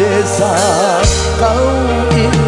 desa kau ingin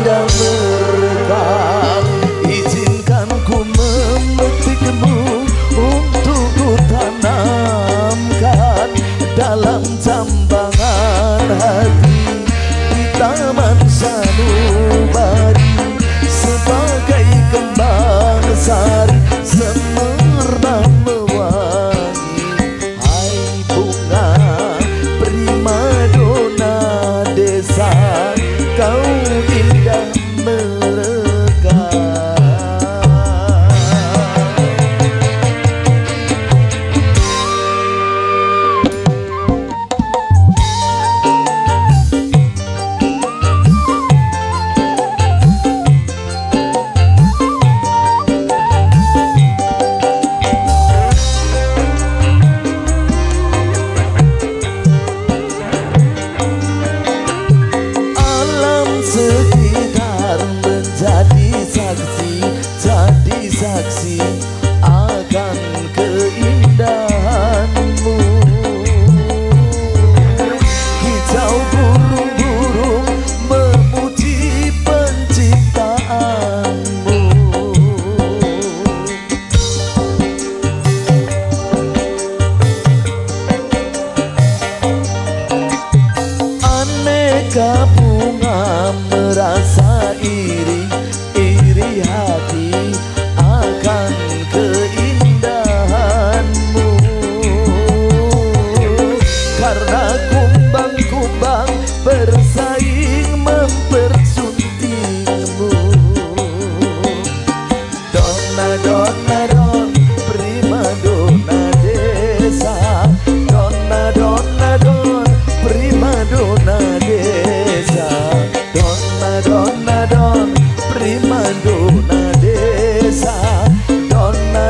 up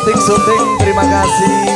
syuting-syuting terima kasih.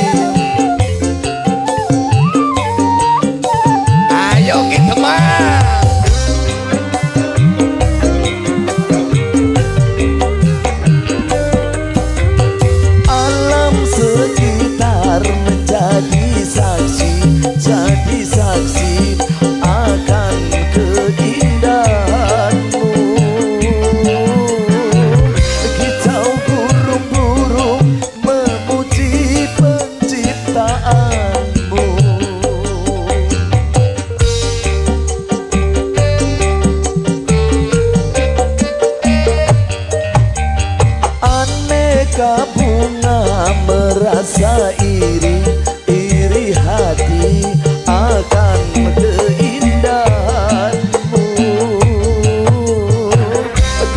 Ketika bunga merasa iri Iri hati akan keindahanmu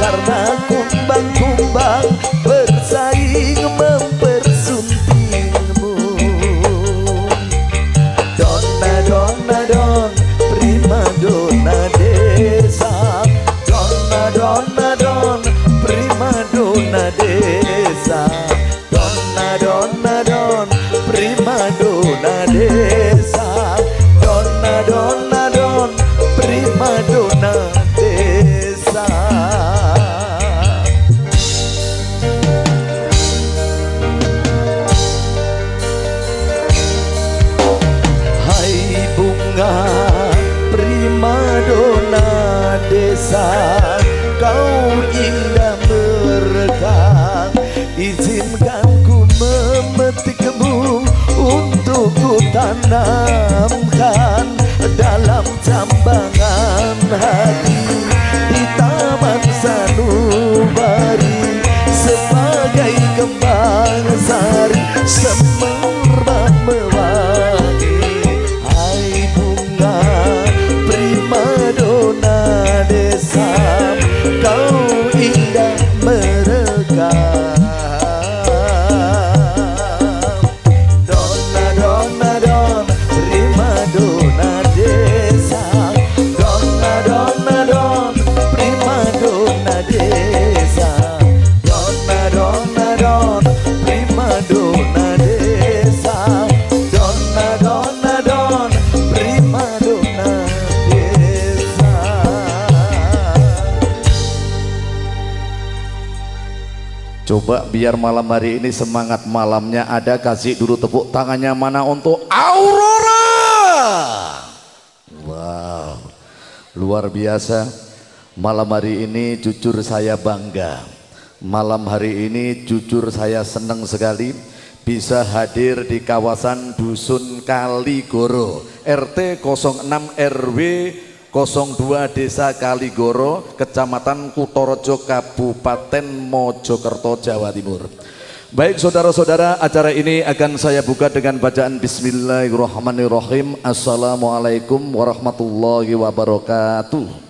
Karena kumbang-kumbang bersaing mempersuntingmu. Dona dona don, prima dona desa. Dona dona Dona desa Kau indah berkah Izinkan ku memetik kebun Untuk ku tanamkan. Coba biar malam hari ini semangat malamnya ada kasih dulu tepuk tangannya mana untuk Aurora. Wow, luar biasa. Malam hari ini jujur saya bangga. Malam hari ini jujur saya senang sekali bisa hadir di kawasan Dusun Kaligoro RT 06 RW 02 Desa Kaligoro, Kecamatan Kutorojo, Kabupaten Mojokerto, Jawa Timur. Baik saudara-saudara, acara ini akan saya buka dengan bacaan Bismillahirrahmanirrahim. Assalamualaikum warahmatullahi wabarakatuh.